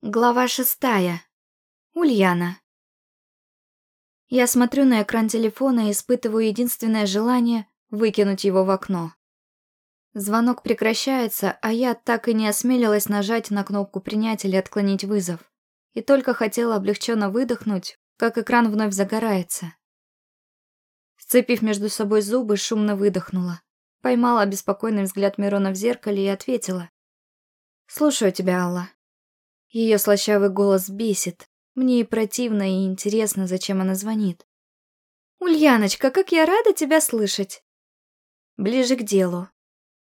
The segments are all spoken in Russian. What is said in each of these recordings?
Глава шестая. Ульяна. Я смотрю на экран телефона и испытываю единственное желание выкинуть его в окно. Звонок прекращается, а я так и не осмелилась нажать на кнопку принять или отклонить вызов. И только хотела облегченно выдохнуть, как экран вновь загорается. Сцепив между собой зубы, шумно выдохнула. Поймала беспокойный взгляд Мирона в зеркале и ответила. «Слушаю тебя, Алла». Ее слащавый голос бесит. Мне и противно, и интересно, зачем она звонит. «Ульяночка, как я рада тебя слышать!» Ближе к делу.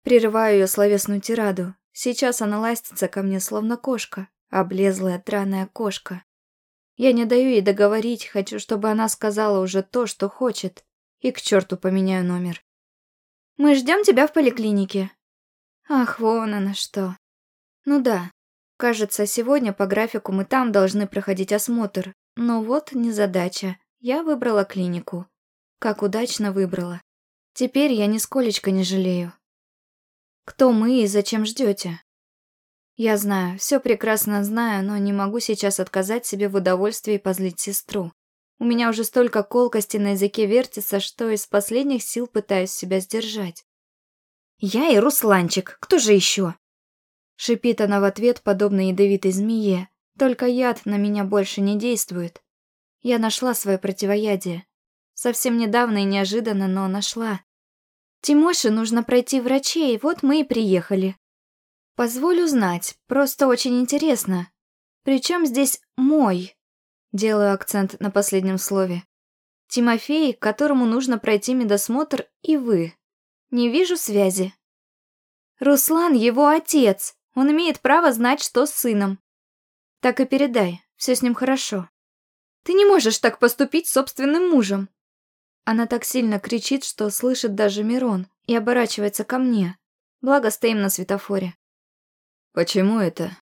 Прерываю ее словесную тираду. Сейчас она ластится ко мне, словно кошка, облезлая драная кошка. Я не даю ей договорить, хочу, чтобы она сказала уже то, что хочет. И к черту поменяю номер. «Мы ждем тебя в поликлинике». Ах, вон она что. Ну да, Кажется, сегодня по графику мы там должны проходить осмотр. Но вот незадача. Я выбрала клинику. Как удачно выбрала. Теперь я нисколечко не жалею. Кто мы и зачем ждете? Я знаю, все прекрасно знаю, но не могу сейчас отказать себе в удовольствии позлить сестру. У меня уже столько колкости на языке вертится, что из последних сил пытаюсь себя сдержать. Я и Русланчик, кто же еще? Шипит она в ответ, подобно ядовитой змее. Только яд на меня больше не действует. Я нашла свое противоядие. Совсем недавно и неожиданно, но нашла. Тимоше нужно пройти врачей, вот мы и приехали. Позволю знать, просто очень интересно. Причем здесь «мой»? Делаю акцент на последнем слове. Тимофей, которому нужно пройти медосмотр, и вы. Не вижу связи. Руслан его отец. Он имеет право знать, что с сыном. Так и передай, все с ним хорошо. Ты не можешь так поступить с собственным мужем. Она так сильно кричит, что слышит даже Мирон и оборачивается ко мне. Благо стоим на светофоре. «Почему это?»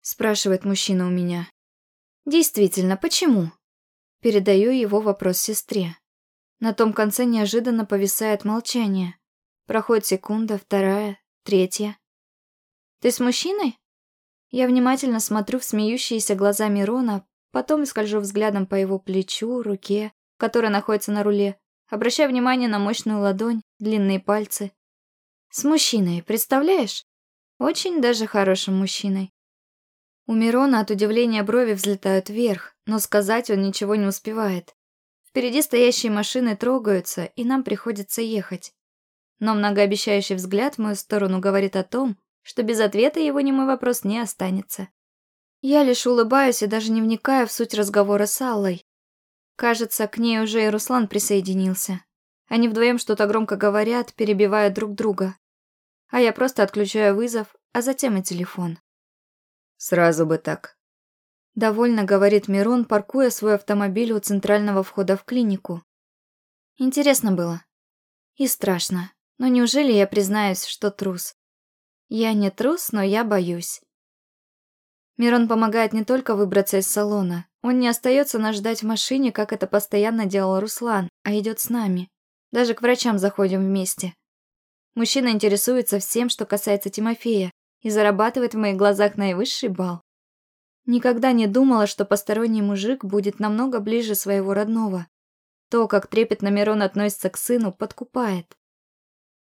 спрашивает мужчина у меня. «Действительно, почему?» Передаю его вопрос сестре. На том конце неожиданно повисает молчание. Проходит секунда, вторая, третья. Ты с мужчиной? Я внимательно смотрю в смеющиеся глаза Мирона, потом скольжу взглядом по его плечу, руке, которая находится на руле, обращая внимание на мощную ладонь, длинные пальцы. С мужчиной, представляешь? Очень даже хорошим мужчиной. У Мирона от удивления брови взлетают вверх, но сказать он ничего не успевает. Впереди стоящие машины трогаются, и нам приходится ехать. Но многообещающий взгляд в мою сторону говорит о том, что без ответа его немой вопрос не останется. Я лишь улыбаюсь и даже не вникаю в суть разговора с Аллой. Кажется, к ней уже и Руслан присоединился. Они вдвоем что-то громко говорят, перебивая друг друга. А я просто отключаю вызов, а затем и телефон. «Сразу бы так», — довольно говорит Мирон, паркуя свой автомобиль у центрального входа в клинику. Интересно было. И страшно. Но неужели я признаюсь, что трус? Я не трус, но я боюсь. Мирон помогает не только выбраться из салона. Он не остается нас ждать в машине, как это постоянно делал Руслан, а идет с нами. Даже к врачам заходим вместе. Мужчина интересуется всем, что касается Тимофея, и зарабатывает в моих глазах наивысший балл. Никогда не думала, что посторонний мужик будет намного ближе своего родного. То, как трепетно Мирон относится к сыну, подкупает.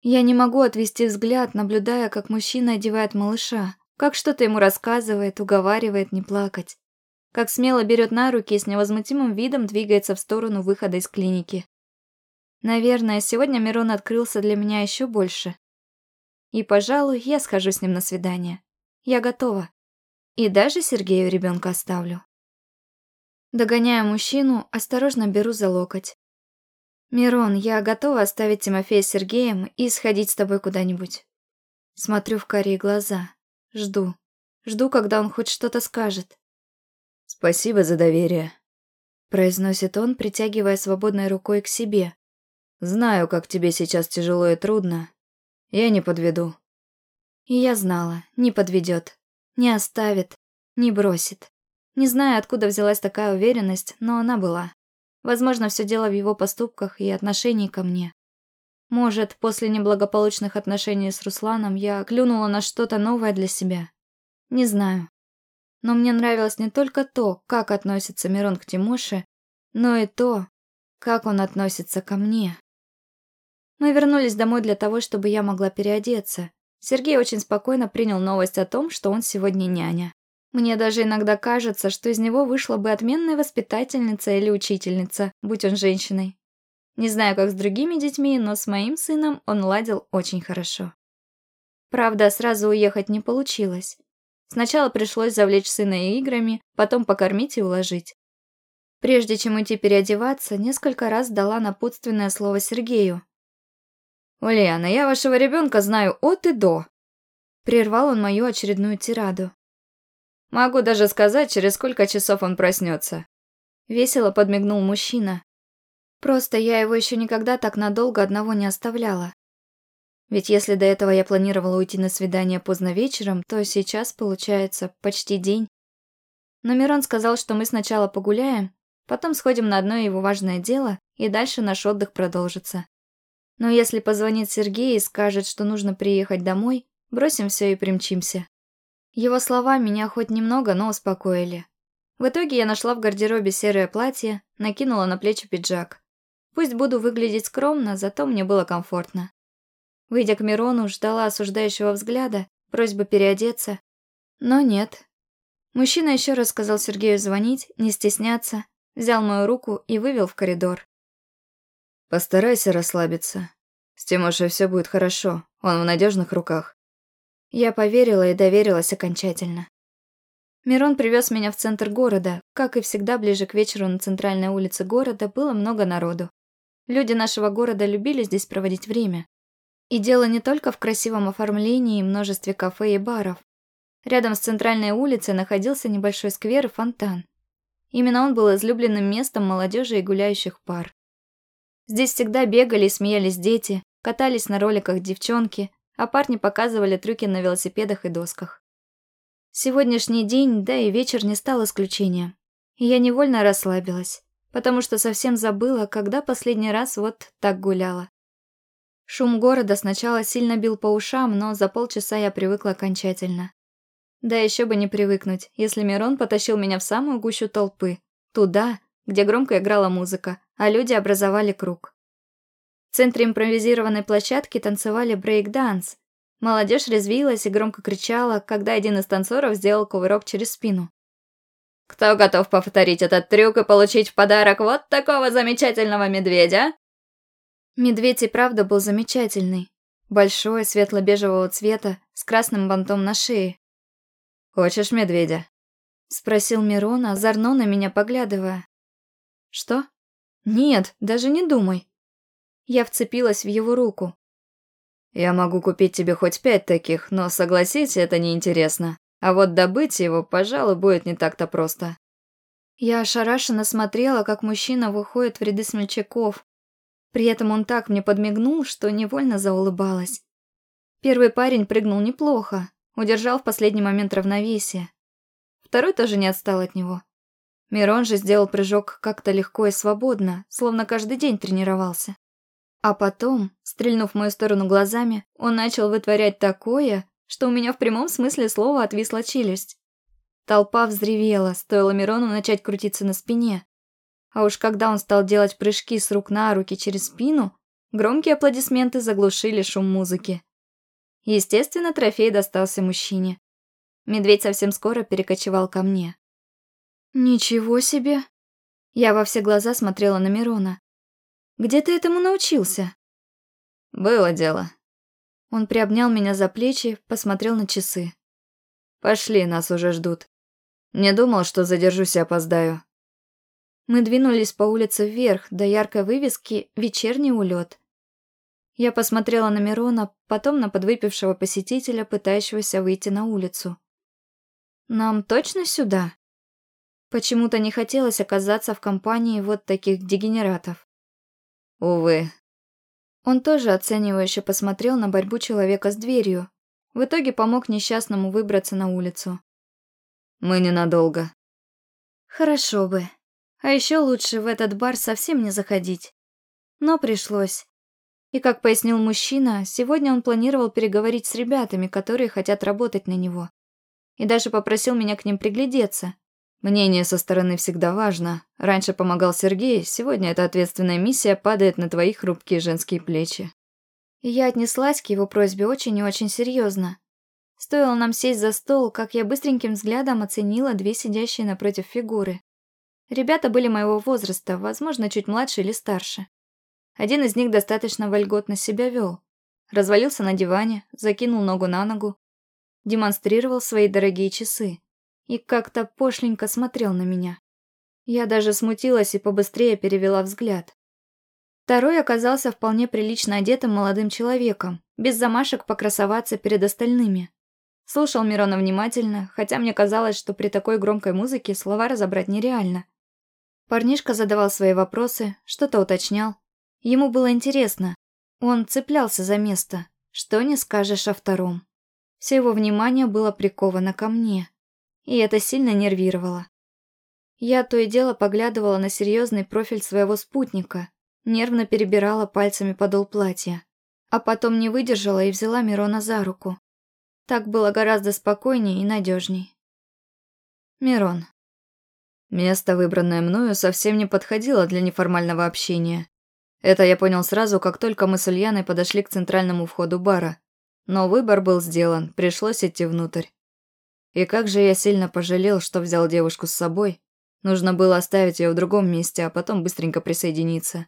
Я не могу отвести взгляд, наблюдая, как мужчина одевает малыша, как что-то ему рассказывает, уговаривает не плакать, как смело берет на руки и с невозмутимым видом двигается в сторону выхода из клиники. Наверное, сегодня Мирон открылся для меня еще больше. И, пожалуй, я схожу с ним на свидание. Я готова. И даже Сергею ребенка оставлю. Догоняя мужчину, осторожно беру за локоть. «Мирон, я готова оставить Тимофея с Сергеем и сходить с тобой куда-нибудь». Смотрю в карие глаза. Жду. Жду, когда он хоть что-то скажет. «Спасибо за доверие», — произносит он, притягивая свободной рукой к себе. «Знаю, как тебе сейчас тяжело и трудно. Я не подведу». И я знала, не подведет, не оставит, не бросит. Не знаю, откуда взялась такая уверенность, но она была. Возможно, все дело в его поступках и отношении ко мне. Может, после неблагополучных отношений с Русланом я клюнула на что-то новое для себя. Не знаю. Но мне нравилось не только то, как относится Мирон к Тимоше, но и то, как он относится ко мне. Мы вернулись домой для того, чтобы я могла переодеться. Сергей очень спокойно принял новость о том, что он сегодня няня. Мне даже иногда кажется, что из него вышла бы отменная воспитательница или учительница, будь он женщиной. Не знаю, как с другими детьми, но с моим сыном он ладил очень хорошо. Правда, сразу уехать не получилось. Сначала пришлось завлечь сына играми, потом покормить и уложить. Прежде чем идти переодеваться, несколько раз дала напутственное слово Сергею. «Ульяна, я вашего ребенка знаю от и до», Прервал он мою очередную тираду. Могу даже сказать, через сколько часов он проснется. Весело подмигнул мужчина. Просто я его еще никогда так надолго одного не оставляла. Ведь если до этого я планировала уйти на свидание поздно вечером, то сейчас, получается, почти день. Но Мирон сказал, что мы сначала погуляем, потом сходим на одно его важное дело, и дальше наш отдых продолжится. Но если позвонит Сергей и скажет, что нужно приехать домой, бросим все и примчимся. Его слова меня хоть немного, но успокоили. В итоге я нашла в гардеробе серое платье, накинула на плечи пиджак. Пусть буду выглядеть скромно, зато мне было комфортно. Выйдя к Мирону, ждала осуждающего взгляда, просьбы переодеться. Но нет. Мужчина еще раз сказал Сергею звонить, не стесняться, взял мою руку и вывел в коридор. «Постарайся расслабиться. С Тимошей все будет хорошо, он в надежных руках. Я поверила и доверилась окончательно. Мирон привез меня в центр города. Как и всегда, ближе к вечеру на центральной улице города было много народу. Люди нашего города любили здесь проводить время. И дело не только в красивом оформлении и множестве кафе и баров. Рядом с центральной улицей находился небольшой сквер и фонтан. Именно он был излюбленным местом молодежи и гуляющих пар. Здесь всегда бегали и смеялись дети, катались на роликах девчонки, а парни показывали трюки на велосипедах и досках. Сегодняшний день, да и вечер не стал исключением. И я невольно расслабилась, потому что совсем забыла, когда последний раз вот так гуляла. Шум города сначала сильно бил по ушам, но за полчаса я привыкла окончательно. Да еще бы не привыкнуть, если Мирон потащил меня в самую гущу толпы, туда, где громко играла музыка, а люди образовали круг. В центре импровизированной площадки танцевали брейк-данс. Молодежь резвилась и громко кричала, когда один из танцоров сделал кувырок через спину. «Кто готов повторить этот трюк и получить в подарок вот такого замечательного медведя?» Медведь и правда был замечательный. Большой, светло-бежевого цвета, с красным бантом на шее. «Хочешь медведя?» Спросил Мирон, озорно на меня поглядывая. «Что? Нет, даже не думай. Я вцепилась в его руку. «Я могу купить тебе хоть пять таких, но, согласись, это неинтересно. А вот добыть его, пожалуй, будет не так-то просто». Я ошарашенно смотрела, как мужчина выходит в ряды смельчаков. При этом он так мне подмигнул, что невольно заулыбалась. Первый парень прыгнул неплохо, удержал в последний момент равновесие. Второй тоже не отстал от него. Мирон же сделал прыжок как-то легко и свободно, словно каждый день тренировался. А потом, стрельнув в мою сторону глазами, он начал вытворять такое, что у меня в прямом смысле слова отвисла челюсть. Толпа взревела, стоило Мирону начать крутиться на спине. А уж когда он стал делать прыжки с рук на руки через спину, громкие аплодисменты заглушили шум музыки. Естественно, трофей достался мужчине. Медведь совсем скоро перекочевал ко мне. «Ничего себе!» Я во все глаза смотрела на Мирона. Где ты этому научился?» «Было дело». Он приобнял меня за плечи, посмотрел на часы. «Пошли, нас уже ждут. Не думал, что задержусь и опоздаю». Мы двинулись по улице вверх, до яркой вывески «Вечерний улет». Я посмотрела на Мирона, потом на подвыпившего посетителя, пытающегося выйти на улицу. «Нам точно сюда?» Почему-то не хотелось оказаться в компании вот таких дегенератов. Увы. Он тоже оценивающе посмотрел на борьбу человека с дверью. В итоге помог несчастному выбраться на улицу. Мы ненадолго. Хорошо бы. А еще лучше в этот бар совсем не заходить. Но пришлось. И как пояснил мужчина, сегодня он планировал переговорить с ребятами, которые хотят работать на него. и даже попросил меня к ним приглядеться. Мнение со стороны всегда важно. Раньше помогал Сергей, сегодня эта ответственная миссия падает на твои хрупкие женские плечи. Я отнеслась к его просьбе очень и очень серьезно. Стоило нам сесть за стол, как я быстреньким взглядом оценила две сидящие напротив фигуры. Ребята были моего возраста, возможно, чуть младше или старше. Один из них достаточно вольготно себя вел. Развалился на диване, закинул ногу на ногу, демонстрировал свои дорогие часы и как-то пошленько смотрел на меня. Я даже смутилась и побыстрее перевела взгляд. Второй оказался вполне прилично одетым молодым человеком, без замашек покрасоваться перед остальными. Слушал Мирона внимательно, хотя мне казалось, что при такой громкой музыке слова разобрать нереально. Парнишка задавал свои вопросы, что-то уточнял. Ему было интересно. Он цеплялся за место. Что не скажешь о втором. Все его внимание было приковано ко мне. И это сильно нервировало. Я то и дело поглядывала на серьезный профиль своего спутника, нервно перебирала пальцами подол платья. А потом не выдержала и взяла Мирона за руку. Так было гораздо спокойнее и надежней. Мирон. Место, выбранное мною, совсем не подходило для неформального общения. Это я понял сразу, как только мы с Ульяной подошли к центральному входу бара. Но выбор был сделан, пришлось идти внутрь. И как же я сильно пожалел, что взял девушку с собой. Нужно было оставить ее в другом месте, а потом быстренько присоединиться.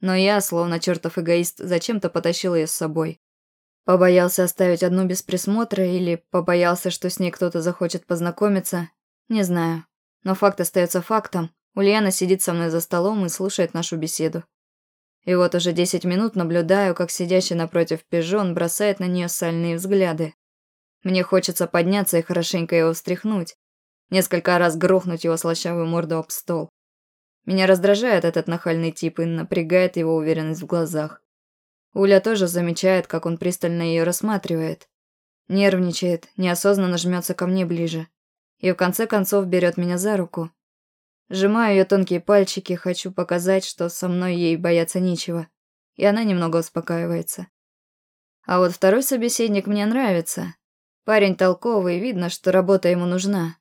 Но я, словно чертов эгоист, зачем-то потащил ее с собой. Побоялся оставить одну без присмотра или побоялся, что с ней кто-то захочет познакомиться, не знаю. Но факт остается фактом. Ульяна сидит со мной за столом и слушает нашу беседу. И вот уже десять минут наблюдаю, как сидящий напротив пижон бросает на нее сальные взгляды. Мне хочется подняться и хорошенько его встряхнуть. Несколько раз грохнуть его слащавую морду об стол. Меня раздражает этот нахальный тип и напрягает его уверенность в глазах. Уля тоже замечает, как он пристально ее рассматривает. Нервничает, неосознанно жмется ко мне ближе и в конце концов берет меня за руку. Сжимаю ее тонкие пальчики, хочу показать, что со мной ей бояться нечего, и она немного успокаивается. А вот второй собеседник мне нравится. Парень толковый, видно, что работа ему нужна.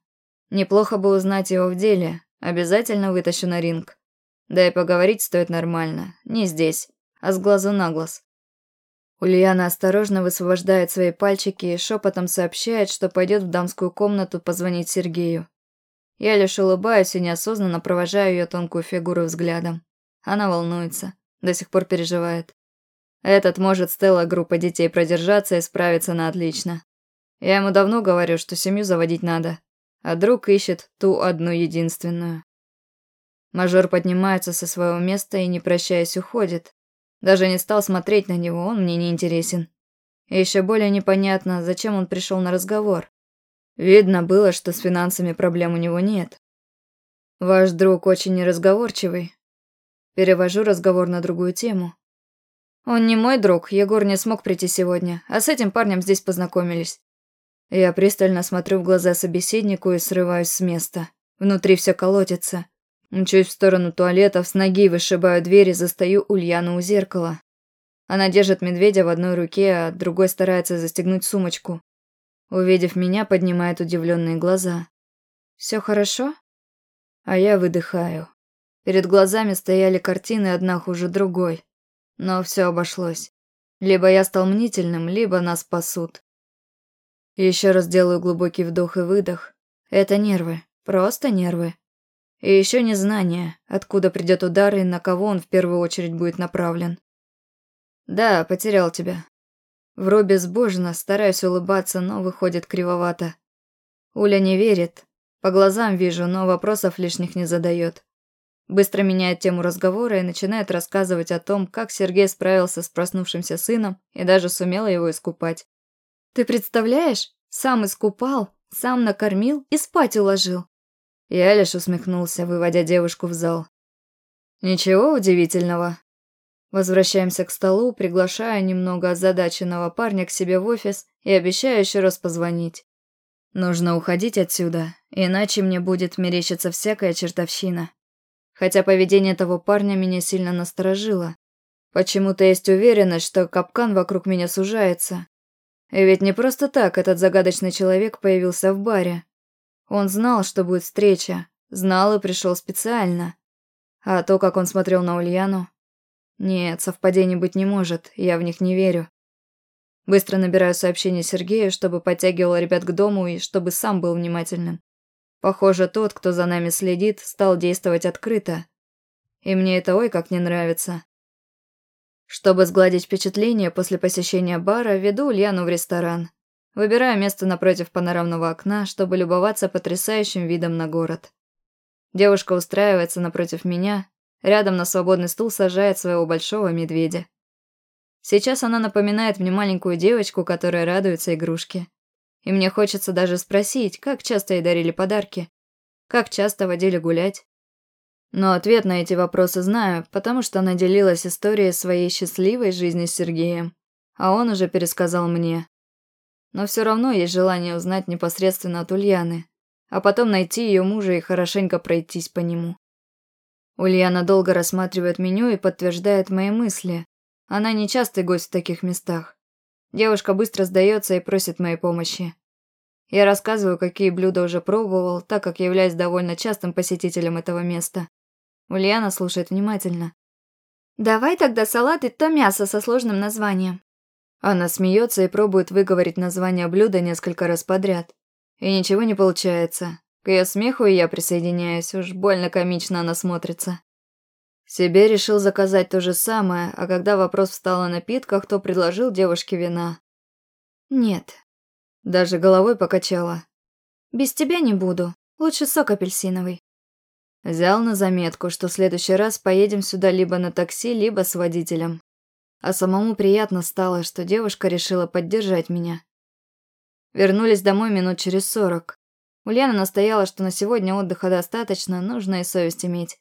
Неплохо бы узнать его в деле, обязательно вытащу на ринг. Да и поговорить стоит нормально, не здесь, а с глазу на глаз. Ульяна осторожно высвобождает свои пальчики и шепотом сообщает, что пойдет в дамскую комнату позвонить Сергею. Я лишь улыбаюсь и неосознанно провожаю ее тонкую фигуру взглядом. Она волнуется, до сих пор переживает. Этот может Стелла группа детей продержаться и справиться на отлично. Я ему давно говорю, что семью заводить надо, а друг ищет ту одну единственную. Мажор поднимается со своего места и, не прощаясь, уходит, даже не стал смотреть на него, он мне не интересен. И еще более непонятно, зачем он пришел на разговор. Видно было, что с финансами проблем у него нет. Ваш друг очень неразговорчивый. Перевожу разговор на другую тему. Он не мой друг, Егор не смог прийти сегодня, а с этим парнем здесь познакомились. Я пристально смотрю в глаза собеседнику и срываюсь с места. Внутри все колотится. Мчусь в сторону туалетов, с ноги вышибаю дверь и застаю Ульяну у зеркала. Она держит медведя в одной руке, а другой старается застегнуть сумочку. Увидев меня, поднимает удивленные глаза. Все хорошо?» А я выдыхаю. Перед глазами стояли картины, одна хуже другой. Но все обошлось. Либо я стал мнительным, либо нас спасут. Еще раз делаю глубокий вдох и выдох. Это нервы. Просто нервы. И еще незнание, откуда придет удар и на кого он в первую очередь будет направлен. Да, потерял тебя. Вру безбожно, стараюсь улыбаться, но выходит кривовато. Уля не верит. По глазам вижу, но вопросов лишних не задает. Быстро меняет тему разговора и начинает рассказывать о том, как Сергей справился с проснувшимся сыном и даже сумел его искупать. «Ты представляешь? Сам искупал, сам накормил и спать уложил. Я лишь усмехнулся, выводя девушку в зал. Ничего удивительного. Возвращаемся к столу, приглашая немного озадаченного парня к себе в офис и обещаю еще раз позвонить. Нужно уходить отсюда, иначе мне будет мерещиться всякая чертовщина. Хотя поведение того парня меня сильно насторожило. Почему-то есть уверенность, что капкан вокруг меня сужается. Ведь не просто так этот загадочный человек появился в баре. Он знал, что будет встреча, знал и пришел специально. А то, как он смотрел на Ульяну... Нет, совпадений быть не может, я в них не верю. Быстро набираю сообщение Сергею, чтобы подтягивал ребят к дому и чтобы сам был внимательным. Похоже, тот, кто за нами следит, стал действовать открыто. И мне это ой как не нравится. Чтобы сгладить впечатление после посещения бара, веду Ульяну в ресторан. Выбираю место напротив панорамного окна, чтобы любоваться потрясающим видом на город. Девушка устраивается напротив меня, рядом на свободный стул сажает своего большого медведя. Сейчас она напоминает мне маленькую девочку, которая радуется игрушке. И мне хочется даже спросить, как часто ей дарили подарки, как часто водили гулять. Но ответ на эти вопросы знаю, потому что она делилась историей своей счастливой жизни с Сергеем, а он уже пересказал мне. Но все равно есть желание узнать непосредственно от Ульяны, а потом найти ее мужа и хорошенько пройтись по нему. Ульяна долго рассматривает меню и подтверждает мои мысли. Она не частый гость в таких местах. Девушка быстро сдается и просит моей помощи. Я рассказываю, какие блюда уже пробовал, так как являюсь довольно частым посетителем этого места. Ульяна слушает внимательно. «Давай тогда салат и то мясо со сложным названием». Она смеется и пробует выговорить название блюда несколько раз подряд. И ничего не получается. К ее смеху и я присоединяюсь, уж больно комично она смотрится. Себе решил заказать то же самое, а когда вопрос встал о напитках, то предложил девушке вина. «Нет». Даже головой покачала. «Без тебя не буду. Лучше сок апельсиновый». Взял на заметку, что в следующий раз поедем сюда либо на такси, либо с водителем. А самому приятно стало, что девушка решила поддержать меня. Вернулись домой минут через сорок. Ульяна настояла, что на сегодня отдыха достаточно, нужно и совесть иметь.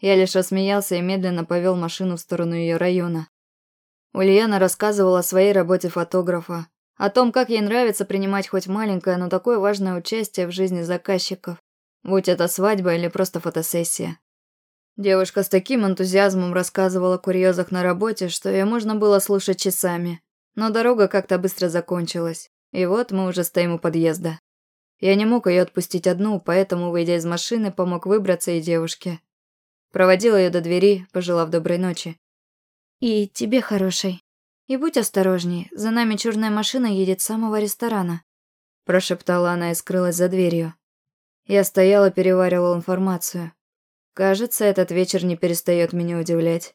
Я лишь рассмеялся и медленно повел машину в сторону ее района. Ульяна рассказывала о своей работе фотографа, о том, как ей нравится принимать хоть маленькое, но такое важное участие в жизни заказчиков. Будь это свадьба или просто фотосессия. Девушка с таким энтузиазмом рассказывала о курьезах на работе, что ее можно было слушать часами. Но дорога как-то быстро закончилась, и вот мы уже стоим у подъезда. Я не мог ее отпустить одну, поэтому, выйдя из машины, помог выбраться и девушке. Проводил ее до двери, пожелав доброй ночи. «И тебе хорошей. И будь осторожней, за нами черная машина едет с самого ресторана», прошептала она и скрылась за дверью. Я стоял и переваривал информацию. Кажется, этот вечер не перестает меня удивлять.